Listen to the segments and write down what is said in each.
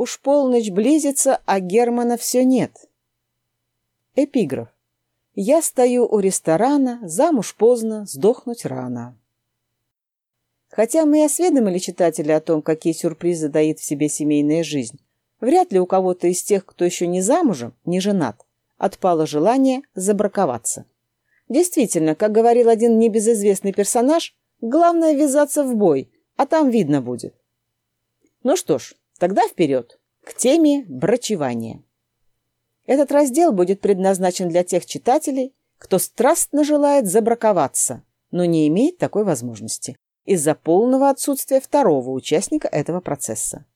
уж полночь близится, а Германа все нет. Эпиграф. Я стою у ресторана, замуж поздно, сдохнуть рано. Хотя мы и осведомили читателя о том, какие сюрпризы дает в себе семейная жизнь, вряд ли у кого-то из тех, кто еще не замужем, не женат, отпало желание забраковаться. Действительно, как говорил один небезызвестный персонаж, главное ввязаться в бой, а там видно будет. Ну что ж, тогда вперед, к теме брачевания. Этот раздел будет предназначен для тех читателей, кто страстно желает забраковаться, но не имеет такой возможности из-за полного отсутствия второго участника этого процесса.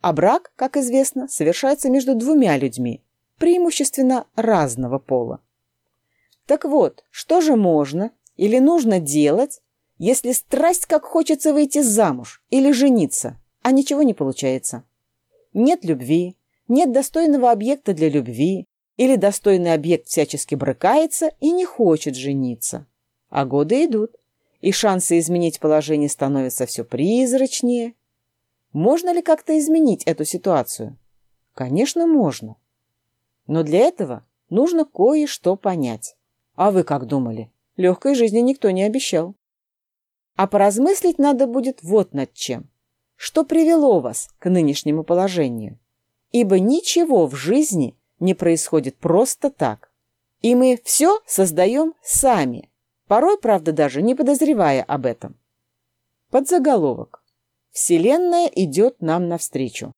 А брак, как известно, совершается между двумя людьми, преимущественно разного пола. Так вот, что же можно или нужно делать, если страсть как хочется выйти замуж или жениться, а ничего не получается? Нет любви, нет достойного объекта для любви, или достойный объект всячески брыкается и не хочет жениться. А годы идут, и шансы изменить положение становятся все призрачнее. Можно ли как-то изменить эту ситуацию? Конечно, можно. Но для этого нужно кое-что понять. А вы как думали? Легкой жизни никто не обещал. А поразмыслить надо будет вот над чем. Что привело вас к нынешнему положению? Ибо ничего в жизни не происходит просто так. И мы все создаем сами, порой, правда, даже не подозревая об этом. Подзаголовок. Вселенная идет нам навстречу.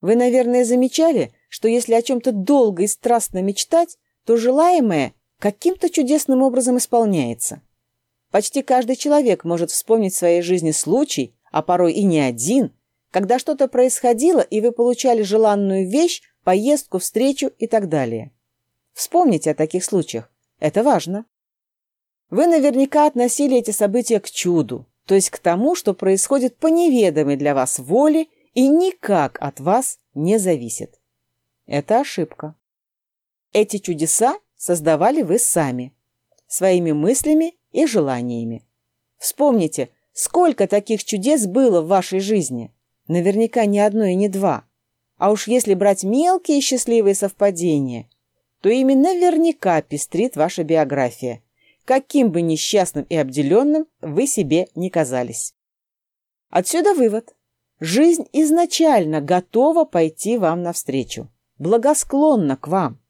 Вы, наверное, замечали, что если о чем-то долго и страстно мечтать, то желаемое каким-то чудесным образом исполняется. Почти каждый человек может вспомнить в своей жизни случай, а порой и не один, когда что-то происходило, и вы получали желанную вещь, поездку, встречу и так далее. Вспомните о таких случаях. Это важно. Вы наверняка относили эти события к чуду, то есть к тому, что происходит по неведомой для вас воле и никак от вас не зависит. Это ошибка. Эти чудеса создавали вы сами, своими мыслями и желаниями. Вспомните, сколько таких чудес было в вашей жизни. Наверняка не одно и не два. А уж если брать мелкие счастливые совпадения, то именно наверняка пестрит ваша биография, каким бы несчастным и обделенным вы себе не казались. Отсюда вывод. Жизнь изначально готова пойти вам навстречу благосклонна к вам.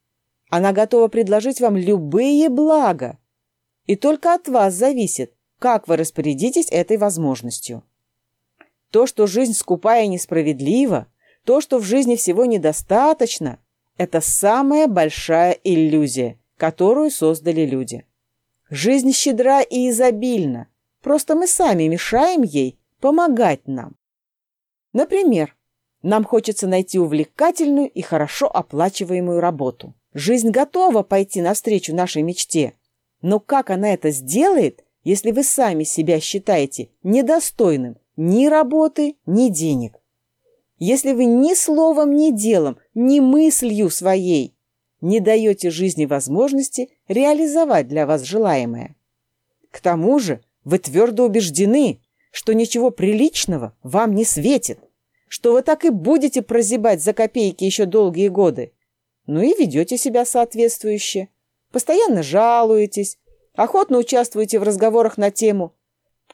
Она готова предложить вам любые блага. И только от вас зависит, как вы распорядитесь этой возможностью. То, что жизнь скупая и несправедлива, то, что в жизни всего недостаточно, это самая большая иллюзия, которую создали люди. Жизнь щедра и изобильна, просто мы сами мешаем ей помогать нам. Например, нам хочется найти увлекательную и хорошо оплачиваемую работу. Жизнь готова пойти навстречу нашей мечте. Но как она это сделает, если вы сами себя считаете недостойным ни работы, ни денег? Если вы ни словом, ни делом, ни мыслью своей не даете жизни возможности реализовать для вас желаемое. К тому же вы твердо убеждены, что ничего приличного вам не светит что вы так и будете прозябать за копейки еще долгие годы. Ну и ведете себя соответствующе. Постоянно жалуетесь, охотно участвуете в разговорах на тему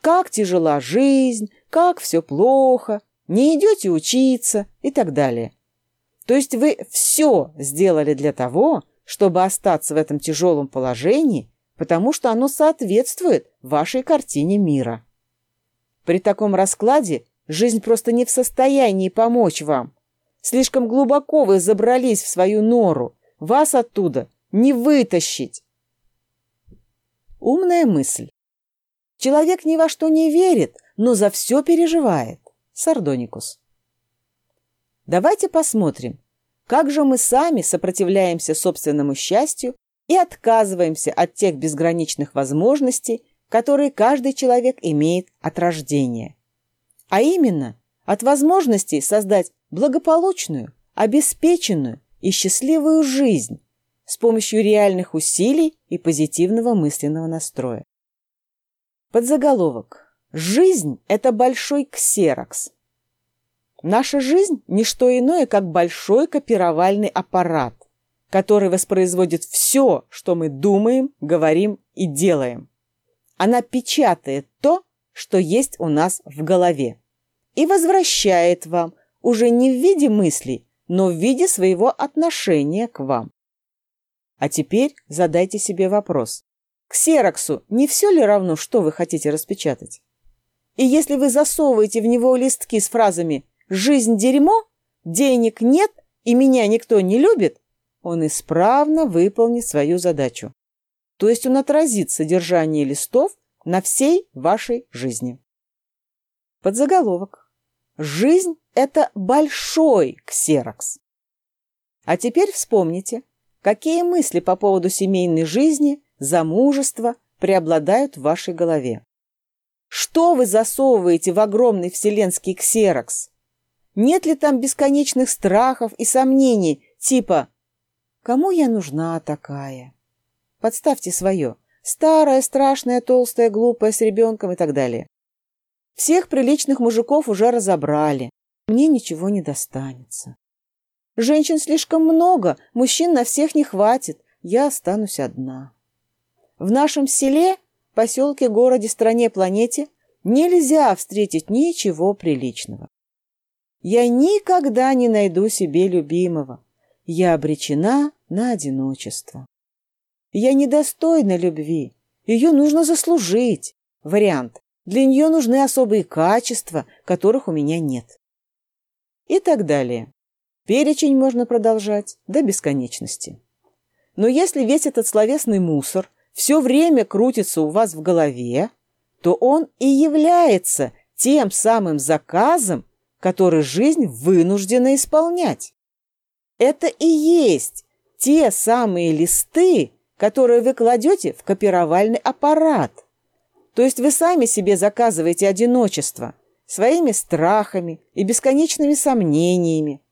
«Как тяжела жизнь», «Как все плохо», «Не идете учиться» и так далее. То есть вы все сделали для того, чтобы остаться в этом тяжелом положении, потому что оно соответствует вашей картине мира. При таком раскладе Жизнь просто не в состоянии помочь вам. Слишком глубоко вы забрались в свою нору. Вас оттуда не вытащить. Умная мысль. Человек ни во что не верит, но за все переживает. Сардоникус. Давайте посмотрим, как же мы сами сопротивляемся собственному счастью и отказываемся от тех безграничных возможностей, которые каждый человек имеет от рождения а именно от возможности создать благополучную, обеспеченную и счастливую жизнь с помощью реальных усилий и позитивного мысленного настроя. Подзаголовок. Жизнь – это большой ксерокс. Наша жизнь – не что иное, как большой копировальный аппарат, который воспроизводит все, что мы думаем, говорим и делаем. Она печатает то, что есть у нас в голове, и возвращает вам уже не в виде мыслей, но в виде своего отношения к вам. А теперь задайте себе вопрос. К ксероксу не все ли равно, что вы хотите распечатать? И если вы засовываете в него листки с фразами «жизнь – дерьмо», «денег нет» и «меня никто не любит», он исправно выполнит свою задачу. То есть он отразит содержание листов на всей вашей жизни. Подзаголовок. Жизнь – это большой ксерокс. А теперь вспомните, какие мысли по поводу семейной жизни, замужества преобладают в вашей голове. Что вы засовываете в огромный вселенский ксерокс? Нет ли там бесконечных страхов и сомнений, типа «Кому я нужна такая?» Подставьте свое. Старая, страшная, толстая, глупая, с ребенком и так далее. Всех приличных мужиков уже разобрали. Мне ничего не достанется. Женщин слишком много, мужчин на всех не хватит. Я останусь одна. В нашем селе поселке, городе, стране, планете нельзя встретить ничего приличного. Я никогда не найду себе любимого. Я обречена на одиночество. Я недостойна любви. Ее нужно заслужить. Вариант. Для нее нужны особые качества, которых у меня нет. И так далее. Перечень можно продолжать до бесконечности. Но если весь этот словесный мусор все время крутится у вас в голове, то он и является тем самым заказом, который жизнь вынуждена исполнять. Это и есть те самые листы, которые вы кладете в копировальный аппарат. То есть вы сами себе заказываете одиночество своими страхами и бесконечными сомнениями.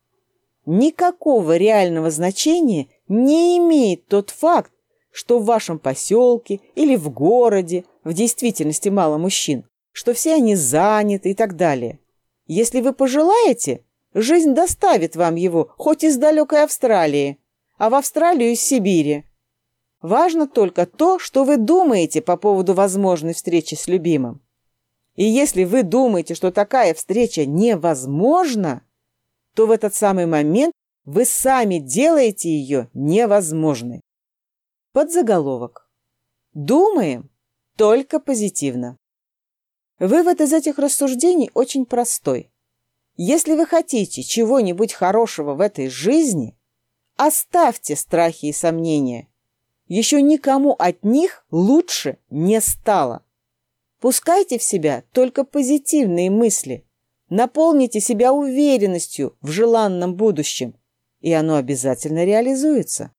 Никакого реального значения не имеет тот факт, что в вашем поселке или в городе в действительности мало мужчин, что все они заняты и так далее. Если вы пожелаете, жизнь доставит вам его хоть из далекой Австралии, а в Австралию из Сибири. Важно только то, что вы думаете по поводу возможной встречи с любимым. И если вы думаете, что такая встреча невозможна, то в этот самый момент вы сами делаете ее невозможной. Подзаголовок. Думаем только позитивно. Вывод из этих рассуждений очень простой. Если вы хотите чего-нибудь хорошего в этой жизни, оставьте страхи и сомнения. Еще никому от них лучше не стало. Пускайте в себя только позитивные мысли. Наполните себя уверенностью в желанном будущем, и оно обязательно реализуется.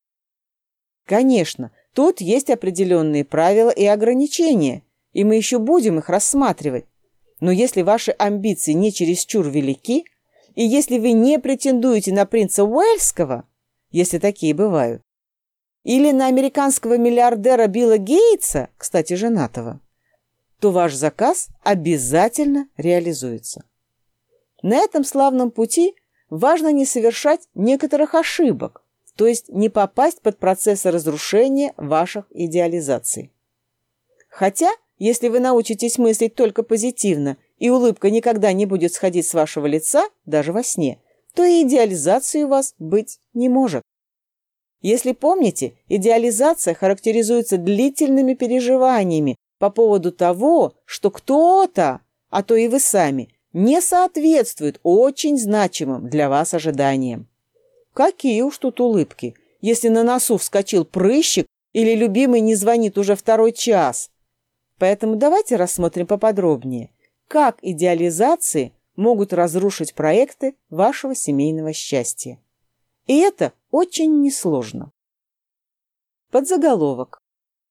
Конечно, тут есть определенные правила и ограничения, и мы еще будем их рассматривать. Но если ваши амбиции не чересчур велики, и если вы не претендуете на принца Уэльского, если такие бывают, или на американского миллиардера Билла Гейтса, кстати, женатого, то ваш заказ обязательно реализуется. На этом славном пути важно не совершать некоторых ошибок, то есть не попасть под процессы разрушения ваших идеализаций. Хотя, если вы научитесь мыслить только позитивно, и улыбка никогда не будет сходить с вашего лица, даже во сне, то и идеализации у вас быть не может. Если помните, идеализация характеризуется длительными переживаниями по поводу того, что кто-то, а то и вы сами, не соответствует очень значимым для вас ожиданиям. Какие уж тут улыбки, если на носу вскочил прыщик или любимый не звонит уже второй час. Поэтому давайте рассмотрим поподробнее, как идеализации могут разрушить проекты вашего семейного счастья. И это очень несложно. Подзаголовок.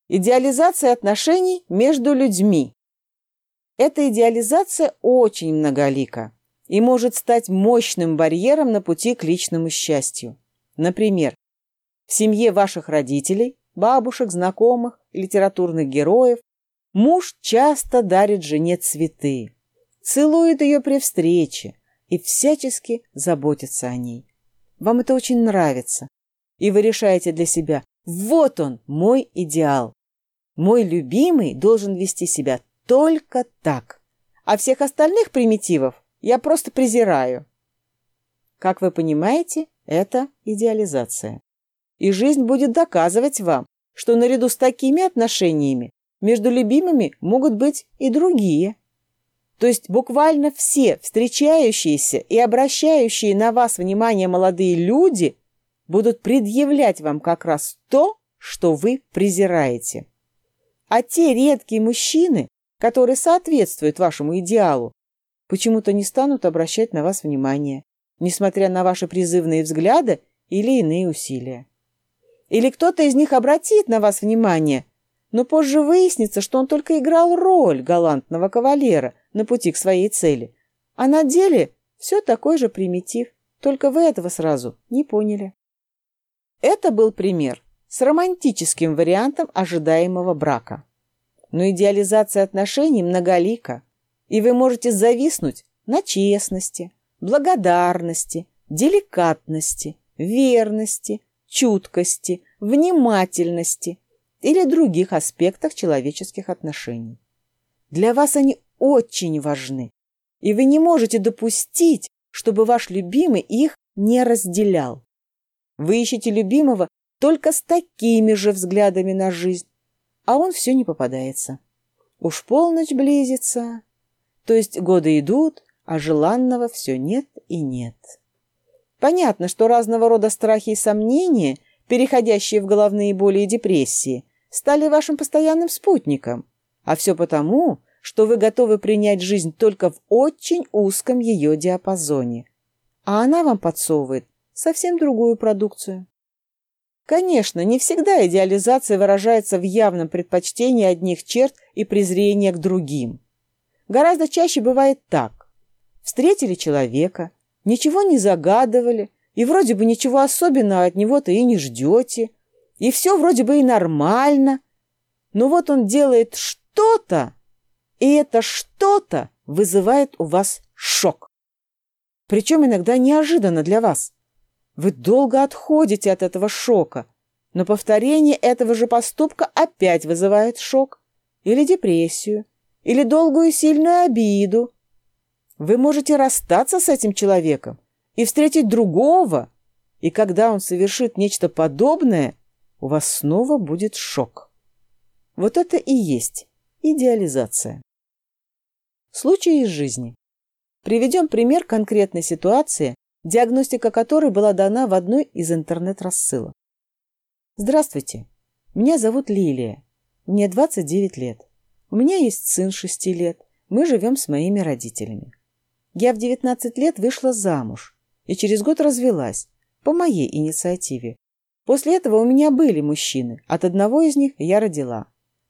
Идеализация отношений между людьми. Эта идеализация очень многолика и может стать мощным барьером на пути к личному счастью. Например, в семье ваших родителей, бабушек, знакомых, литературных героев муж часто дарит жене цветы, целует ее при встрече и всячески заботится о ней. Вам это очень нравится. И вы решаете для себя, вот он, мой идеал. Мой любимый должен вести себя только так. А всех остальных примитивов я просто презираю. Как вы понимаете, это идеализация. И жизнь будет доказывать вам, что наряду с такими отношениями между любимыми могут быть и другие. То есть буквально все встречающиеся и обращающие на вас внимание молодые люди будут предъявлять вам как раз то, что вы презираете. А те редкие мужчины, которые соответствуют вашему идеалу, почему-то не станут обращать на вас внимание, несмотря на ваши призывные взгляды или иные усилия. Или кто-то из них обратит на вас внимание, но позже выяснится, что он только играл роль галантного кавалера на пути к своей цели, а на деле все такой же примитив, только вы этого сразу не поняли. Это был пример с романтическим вариантом ожидаемого брака. Но идеализация отношений многолика, и вы можете зависнуть на честности, благодарности, деликатности, верности, чуткости, внимательности или других аспектах человеческих отношений. Для вас они очень важны, и вы не можете допустить, чтобы ваш любимый их не разделял. Вы ищете любимого только с такими же взглядами на жизнь, а он все не попадается. Уж полночь близится, то есть годы идут, а желанного все нет и нет. Понятно, что разного рода страхи и сомнения, переходящие в головные боли и депрессии, стали вашим постоянным спутником. А все потому, что вы готовы принять жизнь только в очень узком ее диапазоне. А она вам подсовывает совсем другую продукцию. Конечно, не всегда идеализация выражается в явном предпочтении одних черт и презрении к другим. Гораздо чаще бывает так. Встретили человека – ничего не загадывали, и вроде бы ничего особенного от него-то и не ждете, и все вроде бы и нормально. Но вот он делает что-то, и это что-то вызывает у вас шок. Причем иногда неожиданно для вас. Вы долго отходите от этого шока, но повторение этого же поступка опять вызывает шок или депрессию, или долгую сильную обиду, вы можете расстаться с этим человеком и встретить другого, и когда он совершит нечто подобное, у вас снова будет шок. Вот это и есть идеализация. Случай из жизни. Приведем пример конкретной ситуации, диагностика которой была дана в одной из интернет-рассылок. Здравствуйте, меня зовут Лилия, мне 29 лет. У меня есть сын 6 лет, мы живем с моими родителями. Я в 19 лет вышла замуж и через год развелась, по моей инициативе. После этого у меня были мужчины, от одного из них я родила.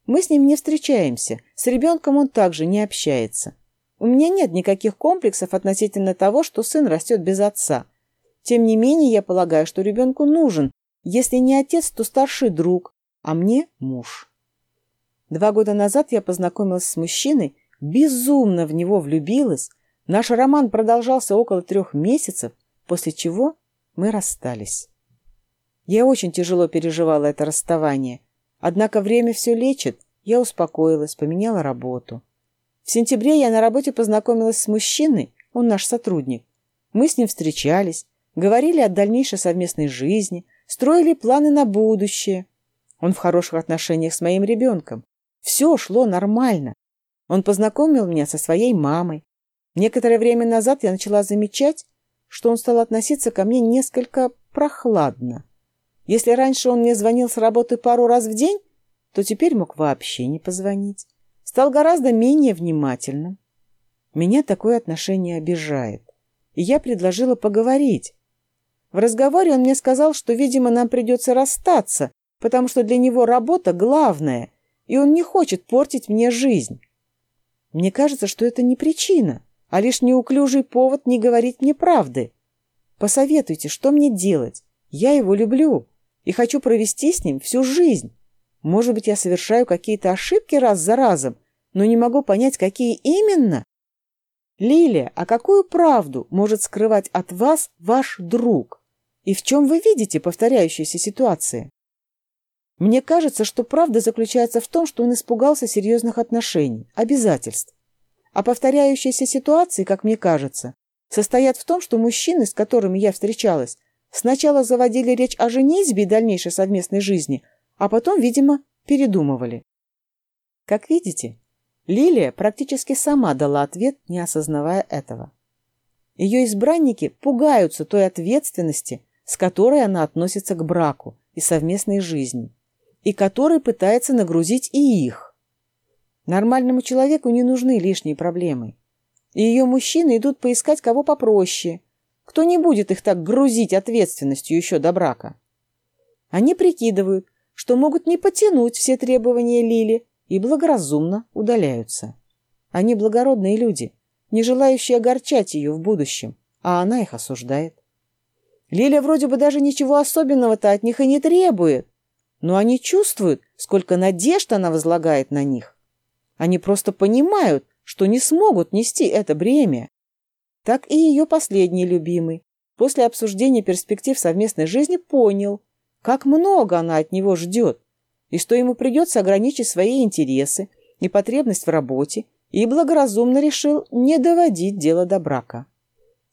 Мы с ним не встречаемся, с ребенком он также не общается. У меня нет никаких комплексов относительно того, что сын растет без отца. Тем не менее, я полагаю, что ребенку нужен, если не отец, то старший друг, а мне муж. Два года назад я познакомилась с мужчиной, безумно в него влюбилась, Наш роман продолжался около трех месяцев, после чего мы расстались. Я очень тяжело переживала это расставание, однако время все лечит, я успокоилась, поменяла работу. В сентябре я на работе познакомилась с мужчиной, он наш сотрудник. Мы с ним встречались, говорили о дальнейшей совместной жизни, строили планы на будущее. Он в хороших отношениях с моим ребенком. Все шло нормально. Он познакомил меня со своей мамой. Некоторое время назад я начала замечать, что он стал относиться ко мне несколько прохладно. Если раньше он мне звонил с работы пару раз в день, то теперь мог вообще не позвонить. Стал гораздо менее внимательным. Меня такое отношение обижает. И я предложила поговорить. В разговоре он мне сказал, что, видимо, нам придется расстаться, потому что для него работа главная, и он не хочет портить мне жизнь. Мне кажется, что это не причина а лишь неуклюжий повод не говорить мне правды. Посоветуйте, что мне делать? Я его люблю и хочу провести с ним всю жизнь. Может быть, я совершаю какие-то ошибки раз за разом, но не могу понять, какие именно. Лилия, а какую правду может скрывать от вас ваш друг? И в чем вы видите повторяющиеся ситуации? Мне кажется, что правда заключается в том, что он испугался серьезных отношений, обязательств. А повторяющиеся ситуации, как мне кажется, состоят в том, что мужчины, с которыми я встречалась, сначала заводили речь о женитьбе и дальнейшей совместной жизни, а потом, видимо, передумывали. Как видите, Лилия практически сама дала ответ, не осознавая этого. Ее избранники пугаются той ответственности, с которой она относится к браку и совместной жизни, и которой пытается нагрузить и их. Нормальному человеку не нужны лишние проблемы. И ее мужчины идут поискать кого попроще, кто не будет их так грузить ответственностью еще до брака. Они прикидывают, что могут не потянуть все требования Лили и благоразумно удаляются. Они благородные люди, не желающие огорчать ее в будущем, а она их осуждает. Лиля вроде бы даже ничего особенного-то от них и не требует, но они чувствуют, сколько надежд она возлагает на них. Они просто понимают, что не смогут нести это бремя. Так и ее последний любимый, после обсуждения перспектив совместной жизни, понял, как много она от него ждет, и что ему придется ограничить свои интересы и потребность в работе, и благоразумно решил не доводить дело до брака.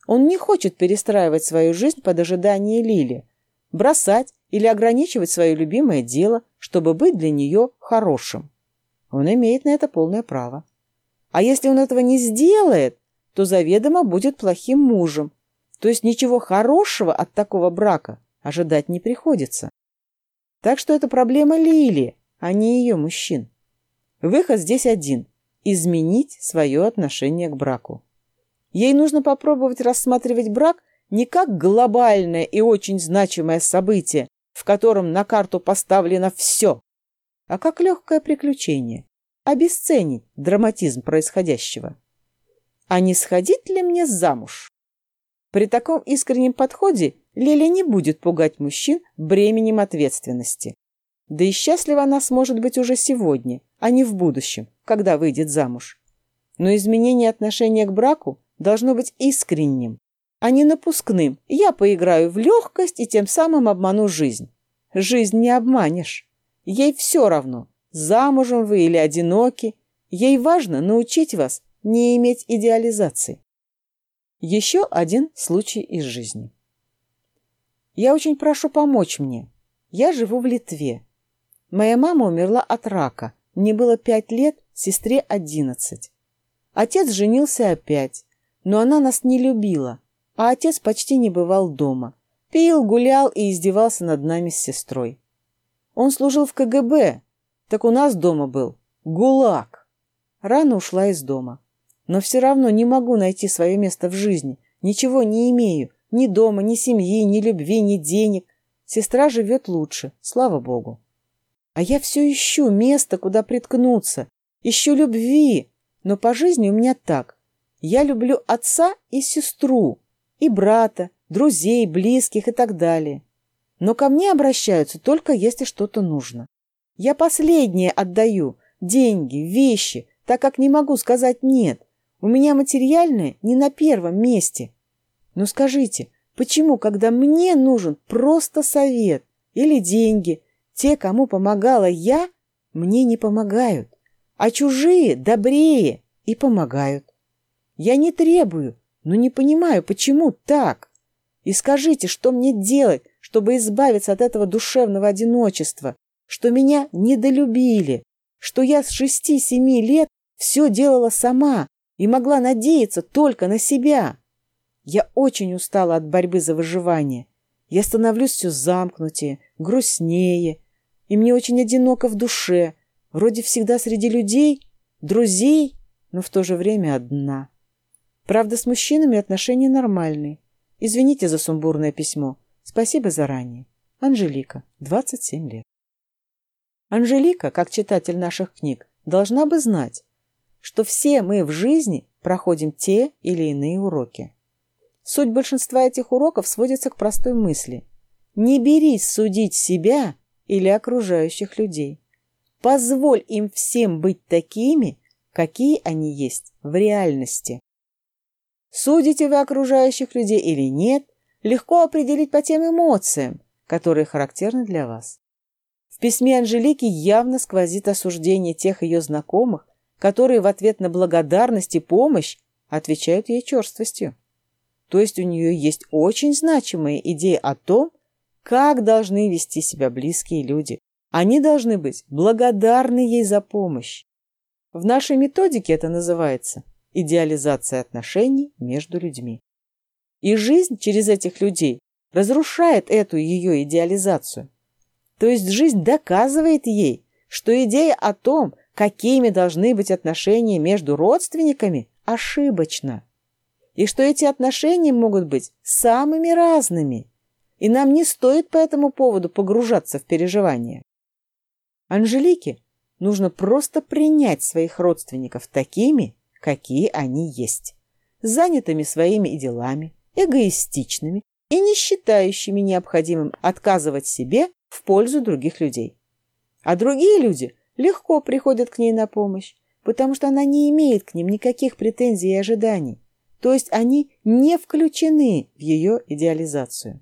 Он не хочет перестраивать свою жизнь под ожидание Лили, бросать или ограничивать свое любимое дело, чтобы быть для нее хорошим. Он имеет на это полное право. А если он этого не сделает, то заведомо будет плохим мужем. То есть ничего хорошего от такого брака ожидать не приходится. Так что это проблема Лили, а не ее мужчин. Выход здесь один – изменить свое отношение к браку. Ей нужно попробовать рассматривать брак не как глобальное и очень значимое событие, в котором на карту поставлено все, а как легкое приключение, обесценить драматизм происходящего. А не сходить ли мне замуж? При таком искреннем подходе Лиля не будет пугать мужчин бременем ответственности. Да и счастлива она сможет быть уже сегодня, а не в будущем, когда выйдет замуж. Но изменение отношения к браку должно быть искренним, а не напускным. Я поиграю в легкость и тем самым обману жизнь. Жизнь не обманешь. Ей все равно, замужем вы или одиноки. Ей важно научить вас не иметь идеализации. Еще один случай из жизни. Я очень прошу помочь мне. Я живу в Литве. Моя мама умерла от рака. Мне было пять лет, сестре одиннадцать. Отец женился опять, но она нас не любила, а отец почти не бывал дома. Пил, гулял и издевался над нами с сестрой. Он служил в КГБ, так у нас дома был ГУЛАГ. Рано ушла из дома. Но все равно не могу найти свое место в жизни. Ничего не имею. Ни дома, ни семьи, ни любви, ни денег. Сестра живет лучше, слава богу. А я все ищу место, куда приткнуться. Ищу любви. Но по жизни у меня так. Я люблю отца и сестру, и брата, друзей, близких и так далее. Но ко мне обращаются только если что-то нужно. Я последнее отдаю, деньги, вещи, так как не могу сказать «нет». У меня материальное не на первом месте. Но скажите, почему, когда мне нужен просто совет или деньги, те, кому помогала я, мне не помогают, а чужие добрее и помогают? Я не требую, но не понимаю, почему так. И скажите, что мне делать, чтобы избавиться от этого душевного одиночества, что меня недолюбили, что я с шести-семи лет все делала сама и могла надеяться только на себя. Я очень устала от борьбы за выживание. Я становлюсь все замкнутее, грустнее, и мне очень одиноко в душе, вроде всегда среди людей, друзей, но в то же время одна. Правда, с мужчинами отношения нормальные. Извините за сумбурное письмо. Спасибо заранее. Анжелика, 27 лет. Анжелика, как читатель наших книг, должна бы знать, что все мы в жизни проходим те или иные уроки. Суть большинства этих уроков сводится к простой мысли. Не берись судить себя или окружающих людей. Позволь им всем быть такими, какие они есть в реальности. Судите вы окружающих людей или нет, легко определить по тем эмоциям, которые характерны для вас. В письме Анжелики явно сквозит осуждение тех ее знакомых, которые в ответ на благодарность и помощь отвечают ей черствостью. То есть у нее есть очень значимая идея о том, как должны вести себя близкие люди. Они должны быть благодарны ей за помощь. В нашей методике это называется идеализация отношений между людьми. И жизнь через этих людей разрушает эту ее идеализацию. То есть жизнь доказывает ей, что идея о том, какими должны быть отношения между родственниками, ошибочна. И что эти отношения могут быть самыми разными. И нам не стоит по этому поводу погружаться в переживания. Анжелике нужно просто принять своих родственников такими, какие они есть, занятыми своими делами, эгоистичными и не считающими необходимым отказывать себе в пользу других людей. А другие люди легко приходят к ней на помощь, потому что она не имеет к ним никаких претензий и ожиданий, то есть они не включены в ее идеализацию.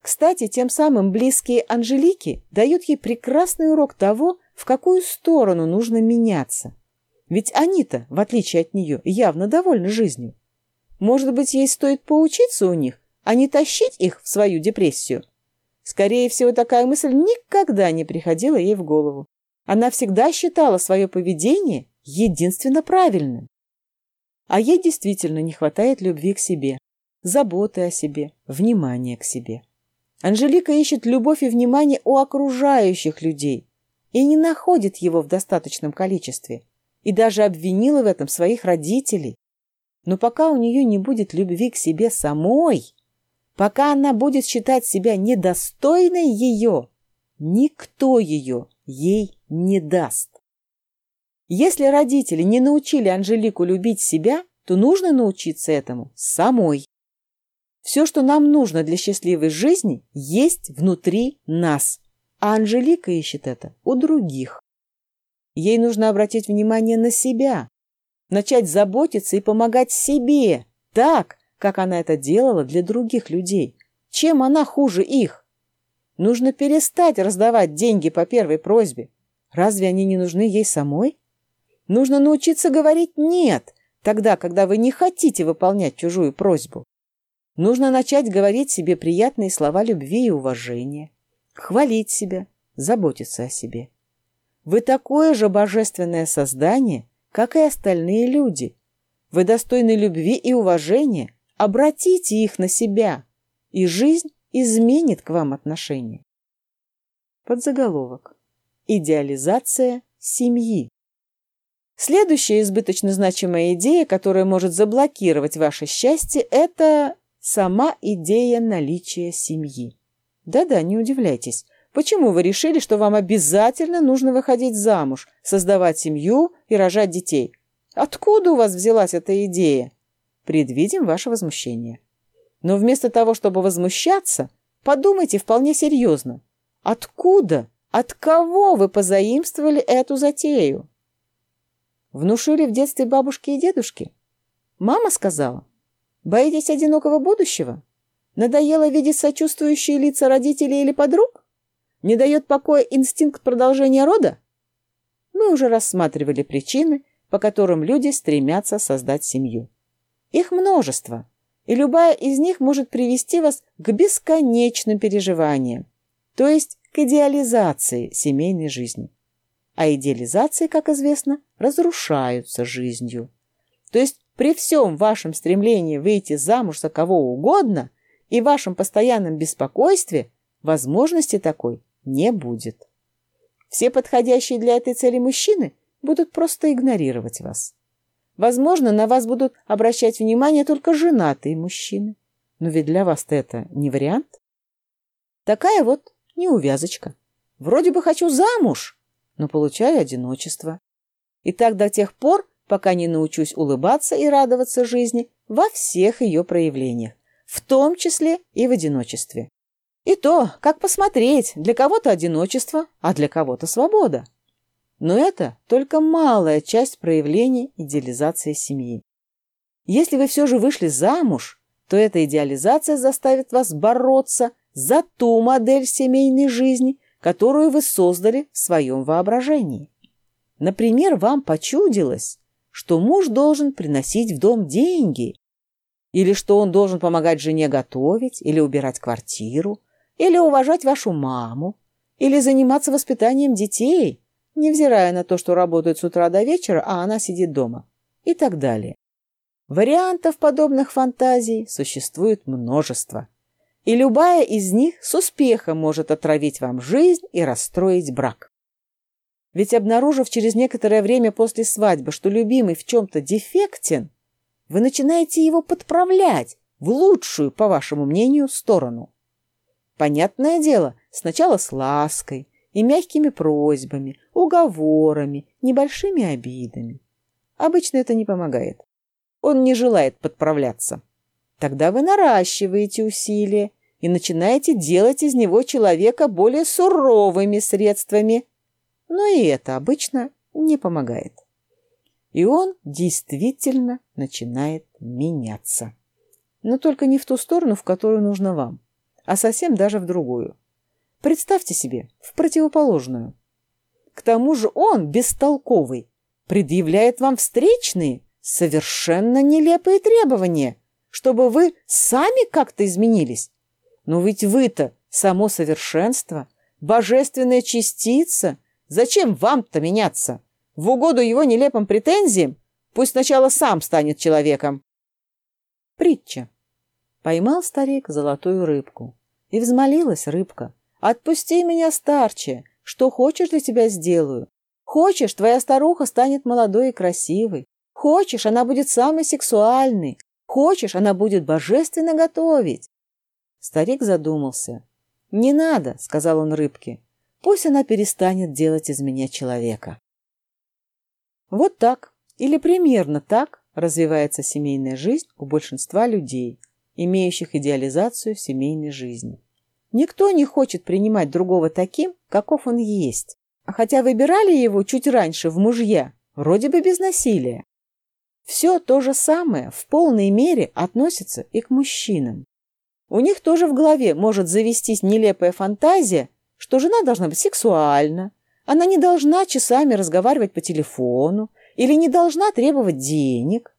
Кстати, тем самым близкие Анжелики дают ей прекрасный урок того, в какую сторону нужно меняться. Ведь они-то, в отличие от нее, явно довольны жизнью. Может быть, ей стоит поучиться у них, а не тащить их в свою депрессию? Скорее всего, такая мысль никогда не приходила ей в голову. Она всегда считала свое поведение единственно правильным. А ей действительно не хватает любви к себе, заботы о себе, внимания к себе. Анжелика ищет любовь и внимание у окружающих людей и не находит его в достаточном количестве, и даже обвинила в этом своих родителей. Но пока у нее не будет любви к себе самой, пока она будет считать себя недостойной ее, никто ее ей не даст. Если родители не научили Анжелику любить себя, то нужно научиться этому самой. Все, что нам нужно для счастливой жизни, есть внутри нас, а Анжелика ищет это у других. Ей нужно обратить внимание на себя, начать заботиться и помогать себе так, как она это делала для других людей. Чем она хуже их? Нужно перестать раздавать деньги по первой просьбе. Разве они не нужны ей самой? Нужно научиться говорить «нет», тогда, когда вы не хотите выполнять чужую просьбу. Нужно начать говорить себе приятные слова любви и уважения, хвалить себя, заботиться о себе. Вы такое же божественное создание, как и остальные люди. Вы достойны любви и уважения. Обратите их на себя, и жизнь изменит к вам отношение. Подзаголовок. Идеализация семьи. Следующая избыточно значимая идея, которая может заблокировать ваше счастье, это сама идея наличия семьи. Да-да, не удивляйтесь. Почему вы решили, что вам обязательно нужно выходить замуж, создавать семью и рожать детей? Откуда у вас взялась эта идея? Предвидим ваше возмущение. Но вместо того, чтобы возмущаться, подумайте вполне серьезно. Откуда, от кого вы позаимствовали эту затею? Внушили в детстве бабушки и дедушки? Мама сказала. Боитесь одинокого будущего? Надоело видеть сочувствующие лица родителей или подруг? Не дает покоя инстинкт продолжения рода? Мы уже рассматривали причины, по которым люди стремятся создать семью. Их множество, и любая из них может привести вас к бесконечным переживаниям, то есть к идеализации семейной жизни. А идеализации, как известно, разрушаются жизнью. То есть при всем вашем стремлении выйти замуж за кого угодно и вашем постоянном беспокойстве возможности такой не будет. Все подходящие для этой цели мужчины будут просто игнорировать вас. Возможно, на вас будут обращать внимание только женатые мужчины. Но ведь для вас-то это не вариант. Такая вот неувязочка. Вроде бы хочу замуж, но получаю одиночество. И так до тех пор, пока не научусь улыбаться и радоваться жизни во всех ее проявлениях, в том числе и в одиночестве. И то, как посмотреть, для кого-то одиночество, а для кого-то свобода. Но это только малая часть проявления идеализации семьи. Если вы все же вышли замуж, то эта идеализация заставит вас бороться за ту модель семейной жизни, которую вы создали в своем воображении. Например, вам почудилось, что муж должен приносить в дом деньги, или что он должен помогать жене готовить, или убирать квартиру, или уважать вашу маму, или заниматься воспитанием детей, невзирая на то, что работает с утра до вечера, а она сидит дома, и так далее. Вариантов подобных фантазий существует множество, и любая из них с успехом может отравить вам жизнь и расстроить брак. Ведь обнаружив через некоторое время после свадьбы, что любимый в чем-то дефектен, вы начинаете его подправлять в лучшую, по вашему мнению, сторону. Понятное дело, сначала с лаской и мягкими просьбами, уговорами, небольшими обидами. Обычно это не помогает. Он не желает подправляться. Тогда вы наращиваете усилия и начинаете делать из него человека более суровыми средствами – но и это обычно не помогает. И он действительно начинает меняться. Но только не в ту сторону, в которую нужно вам, а совсем даже в другую. Представьте себе, в противоположную. К тому же он, бестолковый, предъявляет вам встречные, совершенно нелепые требования, чтобы вы сами как-то изменились. Но ведь вы-то само совершенство, божественная частица, Зачем вам-то меняться? В угоду его нелепым претензиям? Пусть сначала сам станет человеком. Притча. Поймал старик золотую рыбку. И взмолилась рыбка. «Отпусти меня, старче! Что хочешь для тебя сделаю? Хочешь, твоя старуха станет молодой и красивой. Хочешь, она будет самой сексуальной. Хочешь, она будет божественно готовить. Старик задумался. «Не надо», — сказал он рыбке. Пусть она перестанет делать из меня человека. Вот так, или примерно так, развивается семейная жизнь у большинства людей, имеющих идеализацию семейной жизни. Никто не хочет принимать другого таким, каков он есть. Хотя выбирали его чуть раньше в мужья, вроде бы без насилия. Все то же самое в полной мере относится и к мужчинам. У них тоже в голове может завестись нелепая фантазия, что жена должна быть сексуальна, она не должна часами разговаривать по телефону или не должна требовать денег.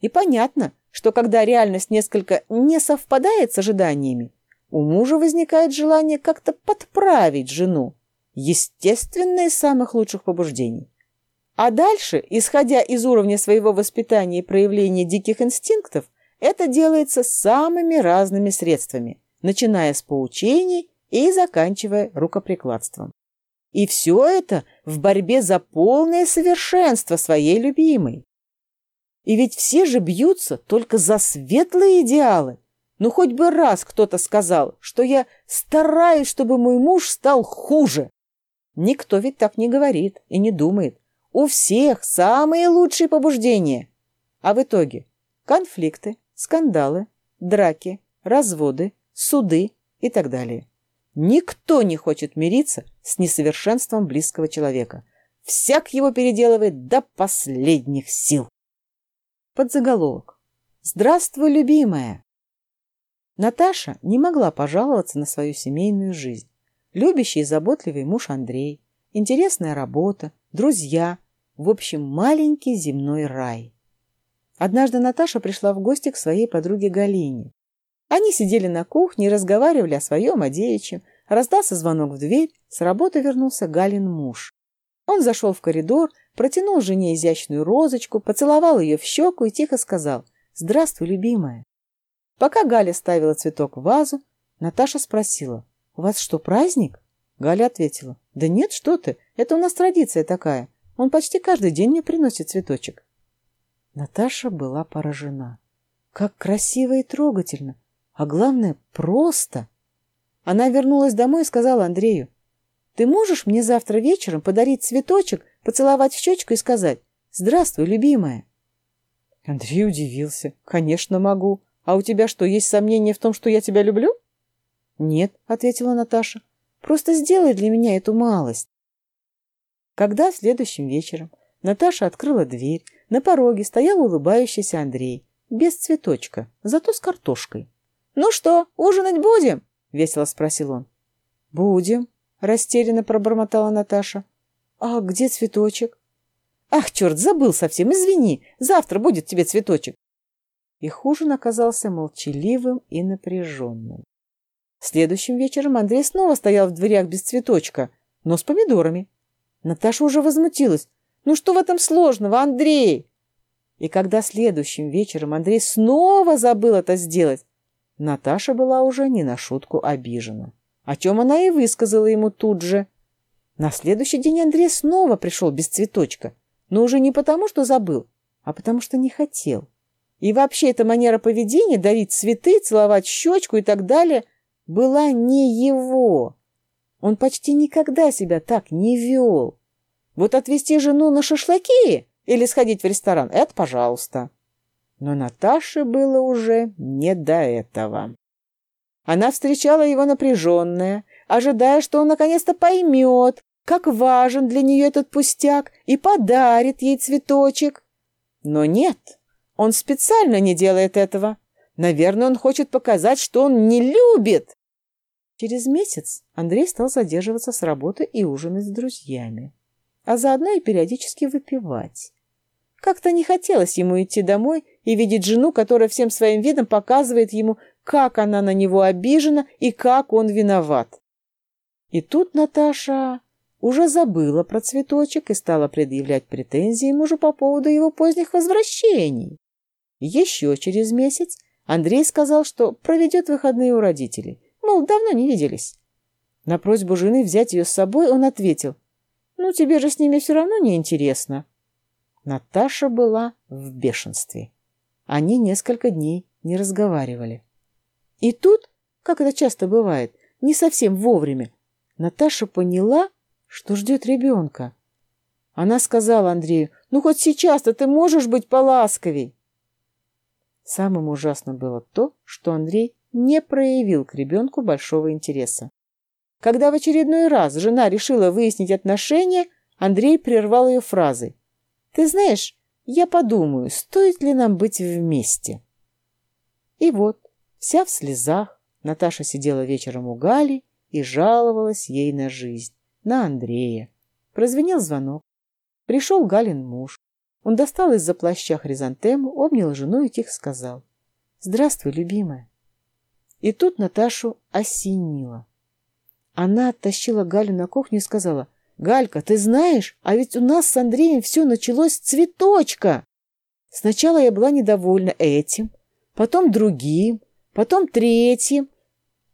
И понятно, что когда реальность несколько не совпадает с ожиданиями, у мужа возникает желание как-то подправить жену, естественно, из самых лучших побуждений. А дальше, исходя из уровня своего воспитания и проявления диких инстинктов, это делается самыми разными средствами, начиная с поучений и заканчивая рукоприкладством. И все это в борьбе за полное совершенство своей любимой. И ведь все же бьются только за светлые идеалы. Ну, хоть бы раз кто-то сказал, что я стараюсь, чтобы мой муж стал хуже. Никто ведь так не говорит и не думает. У всех самые лучшие побуждения. А в итоге конфликты, скандалы, драки, разводы, суды и так далее. Никто не хочет мириться с несовершенством близкого человека. Всяк его переделывает до последних сил. Подзаголовок. «Здравствуй, любимая!» Наташа не могла пожаловаться на свою семейную жизнь. Любящий и заботливый муж Андрей, интересная работа, друзья, в общем, маленький земной рай. Однажды Наташа пришла в гости к своей подруге Галине. Они сидели на кухне и разговаривали о своем, о девичьем. Раздался звонок в дверь, с работы вернулся Галин муж. Он зашел в коридор, протянул жене изящную розочку, поцеловал ее в щеку и тихо сказал «Здравствуй, любимая». Пока Галя ставила цветок в вазу, Наташа спросила «У вас что, праздник?» Галя ответила «Да нет, что ты, это у нас традиция такая. Он почти каждый день мне приносит цветочек». Наташа была поражена. Как красиво и трогательно а главное, просто. Она вернулась домой и сказала Андрею, «Ты можешь мне завтра вечером подарить цветочек, поцеловать в щечку и сказать «Здравствуй, любимая»?» Андрей удивился. «Конечно могу. А у тебя что, есть сомнения в том, что я тебя люблю?» «Нет», — ответила Наташа. «Просто сделай для меня эту малость». Когда следующим вечером Наташа открыла дверь, На пороге стоял улыбающийся Андрей, без цветочка, зато с картошкой. «Ну что, ужинать будем?» — весело спросил он. «Будем», — растерянно пробормотала Наташа. «А где цветочек?» «Ах, черт, забыл совсем, извини, завтра будет тебе цветочек». Их ужин оказался молчаливым и напряженным. Следующим вечером Андрей снова стоял в дверях без цветочка, но с помидорами. Наташа уже возмутилась. «Ну что в этом сложного, Андрей?» И когда следующим вечером Андрей снова забыл это сделать, Наташа была уже не на шутку обижена, о чем она и высказала ему тут же. На следующий день Андрей снова пришел без цветочка, но уже не потому, что забыл, а потому что не хотел. И вообще эта манера поведения, дарить цветы, целовать щечку и так далее, была не его. Он почти никогда себя так не вел. Вот отвезти жену на шашлыки или сходить в ресторан — это пожалуйста. Но Наташе было уже не до этого. Она встречала его напряженная, ожидая, что он наконец-то поймет, как важен для нее этот пустяк, и подарит ей цветочек. Но нет, он специально не делает этого. Наверное, он хочет показать, что он не любит. Через месяц Андрей стал задерживаться с работы и ужинать с друзьями, а заодно и периодически выпивать. Как-то не хотелось ему идти домой и видеть жену, которая всем своим видом показывает ему, как она на него обижена и как он виноват. И тут Наташа уже забыла про цветочек и стала предъявлять претензии мужу по поводу его поздних возвращений. Еще через месяц Андрей сказал, что проведет выходные у родителей, мол, давно не виделись. На просьбу жены взять ее с собой он ответил, «Ну, тебе же с ними все равно не интересно». Наташа была в бешенстве. Они несколько дней не разговаривали. И тут, как это часто бывает, не совсем вовремя, Наташа поняла, что ждет ребенка. Она сказала Андрею, ну хоть сейчас-то ты можешь быть поласковей. Самым ужасным было то, что Андрей не проявил к ребенку большого интереса. Когда в очередной раз жена решила выяснить отношения, Андрей прервал ее фразой. «Ты знаешь, я подумаю, стоит ли нам быть вместе». И вот, вся в слезах, Наташа сидела вечером у Гали и жаловалась ей на жизнь, на Андрея. Прозвенел звонок. Пришел Галин муж. Он достал из-за плаща хризантему, обнял жену и тихо сказал. «Здравствуй, любимая». И тут Наташу осенило. Она оттащила Галю на кухню и сказала, «Галька, ты знаешь, а ведь у нас с Андреем все началось с цветочка. Сначала я была недовольна этим, потом другим, потом третьим,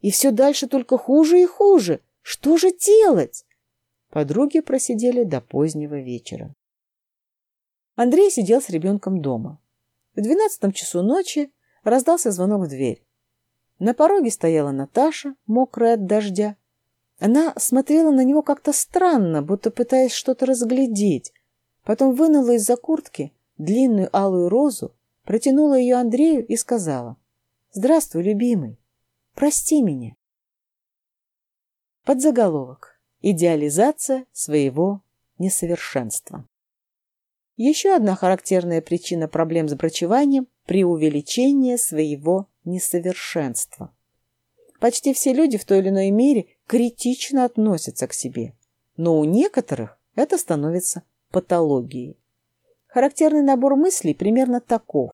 и все дальше только хуже и хуже. Что же делать?» Подруги просидели до позднего вечера. Андрей сидел с ребенком дома. В двенадцатом часу ночи раздался звонок в дверь. На пороге стояла Наташа, мокрая от дождя. Она смотрела на него как-то странно, будто пытаясь что-то разглядеть. Потом вынула из-за куртки длинную алую розу, протянула ее Андрею и сказала «Здравствуй, любимый, прости меня». Подзаголовок «Идеализация своего несовершенства». Еще одна характерная причина проблем с брачеванием – преувеличение своего несовершенства. Почти все люди в той или иной мере критично относятся к себе, но у некоторых это становится патологией. Характерный набор мыслей примерно таков.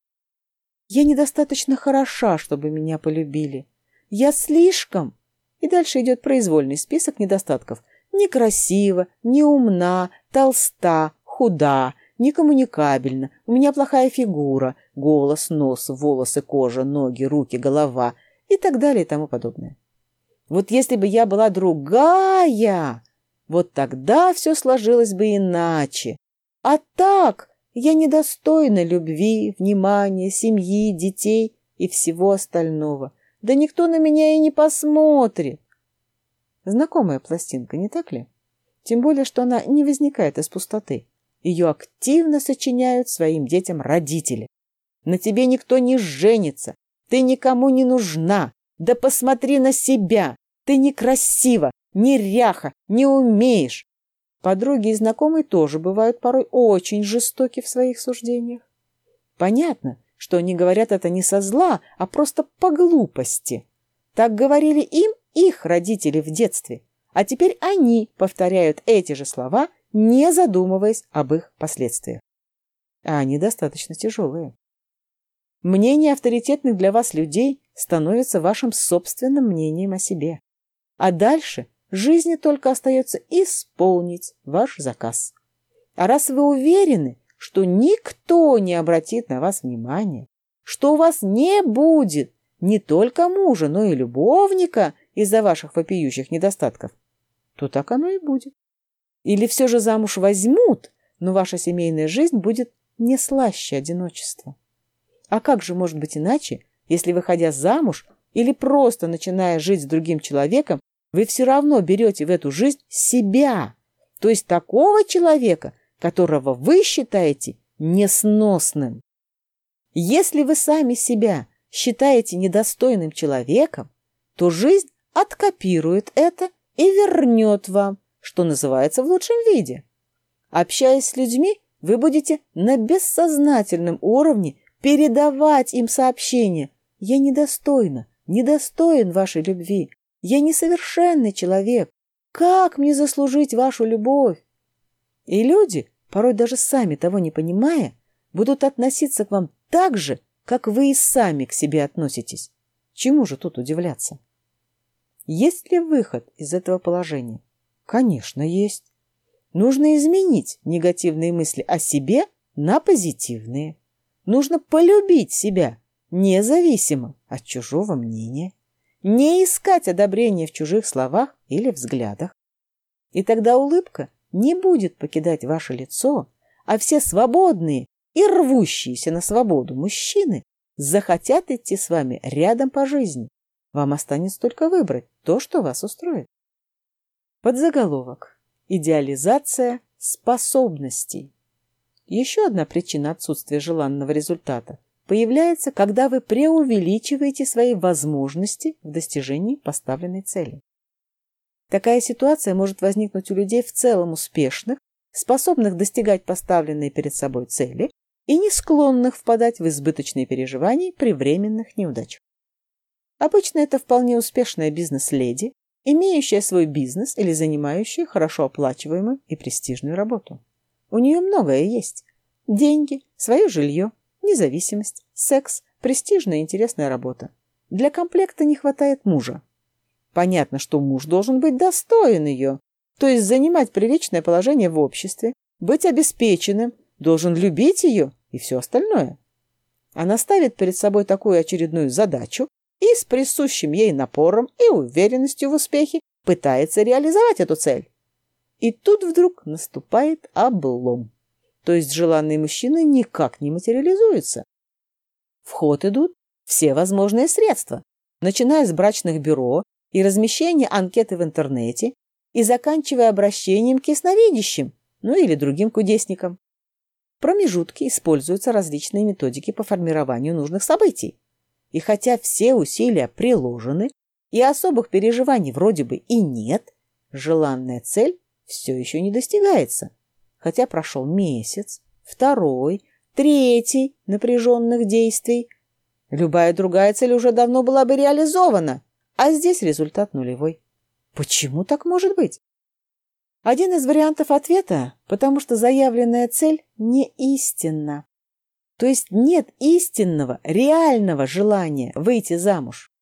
Я недостаточно хороша, чтобы меня полюбили. Я слишком... И дальше идет произвольный список недостатков. Некрасива, неумна, толста, худа, некоммуникабельна, у меня плохая фигура, голос, нос, волосы, кожа, ноги, руки, голова и так далее и тому подобное. Вот если бы я была другая, вот тогда все сложилось бы иначе. А так я недостойна любви, внимания, семьи, детей и всего остального. Да никто на меня и не посмотрит. Знакомая пластинка, не так ли? Тем более, что она не возникает из пустоты. Ее активно сочиняют своим детям родители. На тебе никто не женится, ты никому не нужна. Да посмотри на себя, ты некрасива, неряха, не умеешь. Подруги и знакомые тоже бывают порой очень жестоки в своих суждениях. Понятно, что они говорят это не со зла, а просто по глупости. Так говорили им их родители в детстве, а теперь они повторяют эти же слова, не задумываясь об их последствиях. А они достаточно тяжелые. Мнение авторитетных для вас людей становится вашим собственным мнением о себе. А дальше жизни только остается исполнить ваш заказ. А раз вы уверены, что никто не обратит на вас внимания, что у вас не будет не только мужа, но и любовника из-за ваших вопиющих недостатков, то так оно и будет. Или все же замуж возьмут, но ваша семейная жизнь будет не слаще одиночества. А как же может быть иначе, если, выходя замуж или просто начиная жить с другим человеком, вы все равно берете в эту жизнь себя, то есть такого человека, которого вы считаете несносным. Если вы сами себя считаете недостойным человеком, то жизнь откопирует это и вернет вам, что называется, в лучшем виде. Общаясь с людьми, вы будете на бессознательном уровне передавать им сообщение «Я недостойна, недостоин вашей любви, я несовершенный человек, как мне заслужить вашу любовь?» И люди, порой даже сами того не понимая, будут относиться к вам так же, как вы и сами к себе относитесь. Чему же тут удивляться? Есть ли выход из этого положения? Конечно, есть. Нужно изменить негативные мысли о себе на позитивные. Нужно полюбить себя, независимо от чужого мнения. Не искать одобрения в чужих словах или взглядах. И тогда улыбка не будет покидать ваше лицо, а все свободные и рвущиеся на свободу мужчины захотят идти с вами рядом по жизни. Вам останется только выбрать то, что вас устроит. Подзаголовок. Идеализация способностей. Еще одна причина отсутствия желанного результата появляется, когда вы преувеличиваете свои возможности в достижении поставленной цели. Такая ситуация может возникнуть у людей в целом успешных, способных достигать поставленные перед собой цели и не склонных впадать в избыточные переживания при временных неудачах. Обычно это вполне успешная бизнес-леди, имеющая свой бизнес или занимающая хорошо оплачиваемую и престижную работу. У нее многое есть. Деньги, свое жилье, независимость, секс, престижная интересная работа. Для комплекта не хватает мужа. Понятно, что муж должен быть достоин ее, то есть занимать приличное положение в обществе, быть обеспеченным, должен любить ее и все остальное. Она ставит перед собой такую очередную задачу и с присущим ей напором и уверенностью в успехе пытается реализовать эту цель. И тут вдруг наступает облом. То есть желанный мужчина никак не материализуется. В ход идут все возможные средства, начиная с брачных бюро и размещения анкеты в интернете и заканчивая обращением к ясновидящим, ну или другим кудесникам. В промежутке используются различные методики по формированию нужных событий. И хотя все усилия приложены, и особых переживаний вроде бы и нет, желанная цель все еще не достигается. Хотя прошел месяц, второй, третий напряженных действий. Любая другая цель уже давно была бы реализована, а здесь результат нулевой. Почему так может быть? Один из вариантов ответа – потому что заявленная цель не истинна. То есть нет истинного, реального желания выйти замуж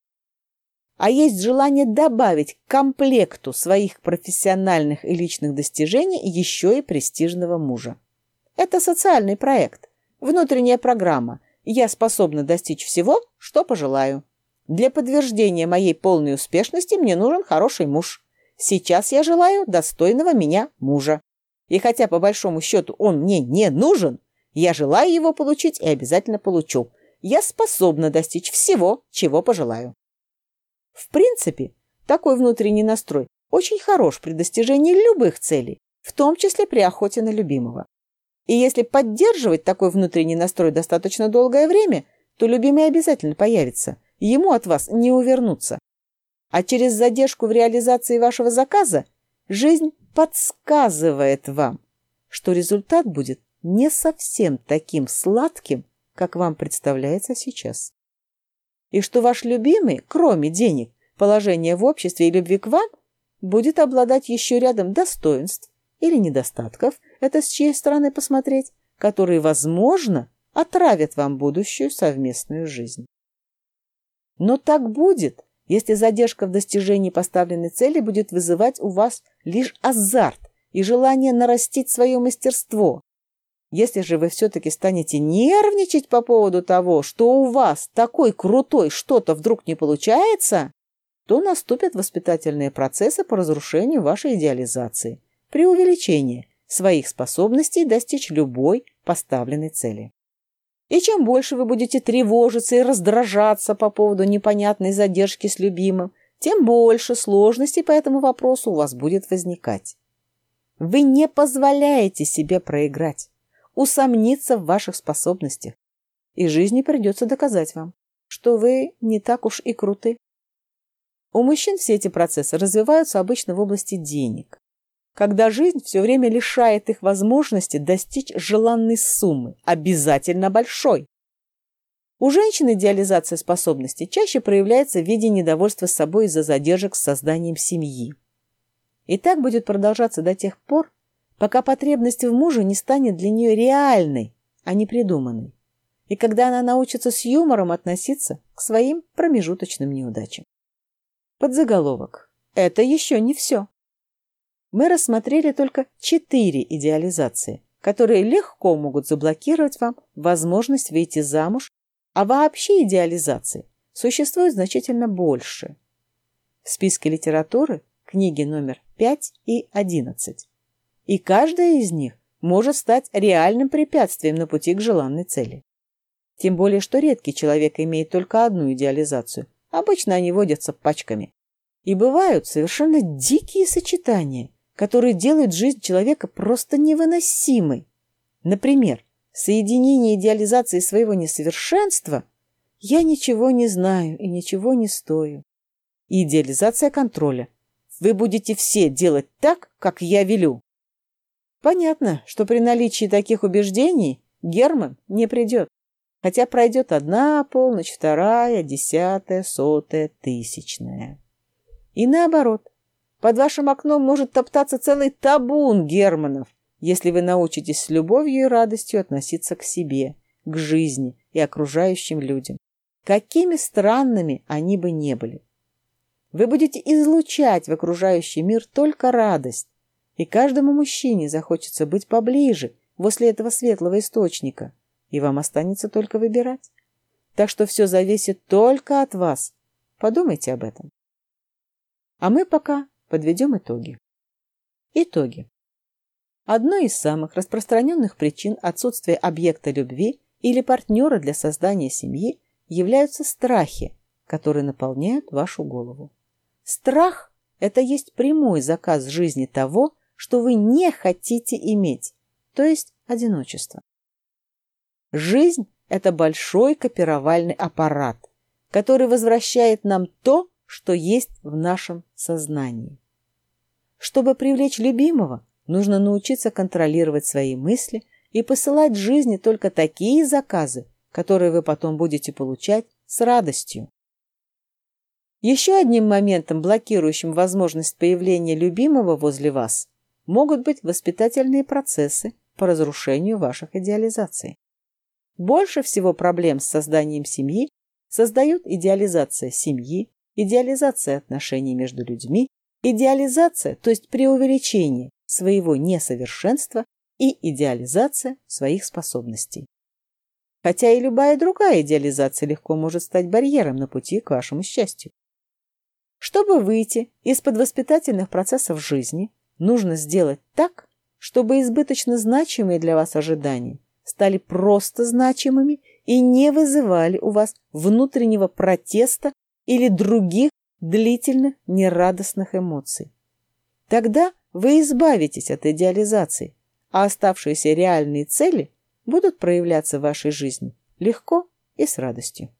а есть желание добавить к комплекту своих профессиональных и личных достижений еще и престижного мужа. Это социальный проект, внутренняя программа. Я способна достичь всего, что пожелаю. Для подтверждения моей полной успешности мне нужен хороший муж. Сейчас я желаю достойного меня мужа. И хотя по большому счету он мне не нужен, я желаю его получить и обязательно получу. Я способна достичь всего, чего пожелаю. В принципе, такой внутренний настрой очень хорош при достижении любых целей, в том числе при охоте на любимого. И если поддерживать такой внутренний настрой достаточно долгое время, то любимый обязательно появится, ему от вас не увернуться. А через задержку в реализации вашего заказа жизнь подсказывает вам, что результат будет не совсем таким сладким, как вам представляется сейчас. И что ваш любимый, кроме денег, положения в обществе и любви к вам, будет обладать еще рядом достоинств или недостатков, это с чьей стороны посмотреть, которые, возможно, отравят вам будущую совместную жизнь. Но так будет, если задержка в достижении поставленной цели будет вызывать у вас лишь азарт и желание нарастить свое мастерство. Если же вы все-таки станете нервничать по поводу того, что у вас такой крутой что-то вдруг не получается, то наступят воспитательные процессы по разрушению вашей идеализации, при увеличении своих способностей достичь любой поставленной цели. И чем больше вы будете тревожиться и раздражаться по поводу непонятной задержки с любимым, тем больше сложностей по этому вопросу у вас будет возникать. Вы не позволяете себе проиграть, усомниться в ваших способностях, и жизни придется доказать вам, что вы не так уж и круты. У мужчин все эти процессы развиваются обычно в области денег когда жизнь все время лишает их возможности достичь желанной суммы, обязательно большой. У женщин идеализация способностей чаще проявляется в виде недовольства собой из-за задержек с созданием семьи. И так будет продолжаться до тех пор, пока потребность в муже не станет для нее реальной, а не придуманной. И когда она научится с юмором относиться к своим промежуточным неудачам. Подзаголовок. Это еще не все мы рассмотрели только четыре идеализации, которые легко могут заблокировать вам возможность выйти замуж, а вообще идеализаций существует значительно больше. В списке литературы книги номер 5 и 11. И каждая из них может стать реальным препятствием на пути к желанной цели. Тем более, что редкий человек имеет только одну идеализацию. Обычно они водятся пачками. И бывают совершенно дикие сочетания, которые делают жизнь человека просто невыносимой. Например, соединение идеализации своего несовершенства «я ничего не знаю и ничего не стою» и идеализация контроля «вы будете все делать так, как я велю». Понятно, что при наличии таких убеждений Герман не придет, хотя пройдет одна полночь, вторая, десятая, сотая, тысячная. И наоборот, под вашим окном может топтаться целый табун Германов, если вы научитесь с любовью и радостью относиться к себе, к жизни и окружающим людям, какими странными они бы не были. Вы будете излучать в окружающий мир только радость, и каждому мужчине захочется быть поближе, возле этого светлого источника, и вам останется только выбирать. Так что все зависит только от вас. Подумайте об этом. А мы пока Подведем итоги. Итоги. Одной из самых распространенных причин отсутствия объекта любви или партнера для создания семьи являются страхи, которые наполняют вашу голову. Страх – это есть прямой заказ жизни того, что вы не хотите иметь, то есть одиночество. Жизнь – это большой копировальный аппарат, который возвращает нам то, что есть в нашем сознании. Чтобы привлечь любимого, нужно научиться контролировать свои мысли и посылать жизни только такие заказы, которые вы потом будете получать с радостью. Еще одним моментом, блокирующим возможность появления любимого возле вас, могут быть воспитательные процессы по разрушению ваших идеализаций. Больше всего проблем с созданием семьи создают идеализация семьи, идеализация отношений между людьми Идеализация, то есть преувеличение своего несовершенства и идеализация своих способностей. Хотя и любая другая идеализация легко может стать барьером на пути к вашему счастью. Чтобы выйти из-под воспитательных процессов жизни, нужно сделать так, чтобы избыточно значимые для вас ожидания стали просто значимыми и не вызывали у вас внутреннего протеста или других длительных нерадостных эмоций. Тогда вы избавитесь от идеализации, а оставшиеся реальные цели будут проявляться в вашей жизни легко и с радостью.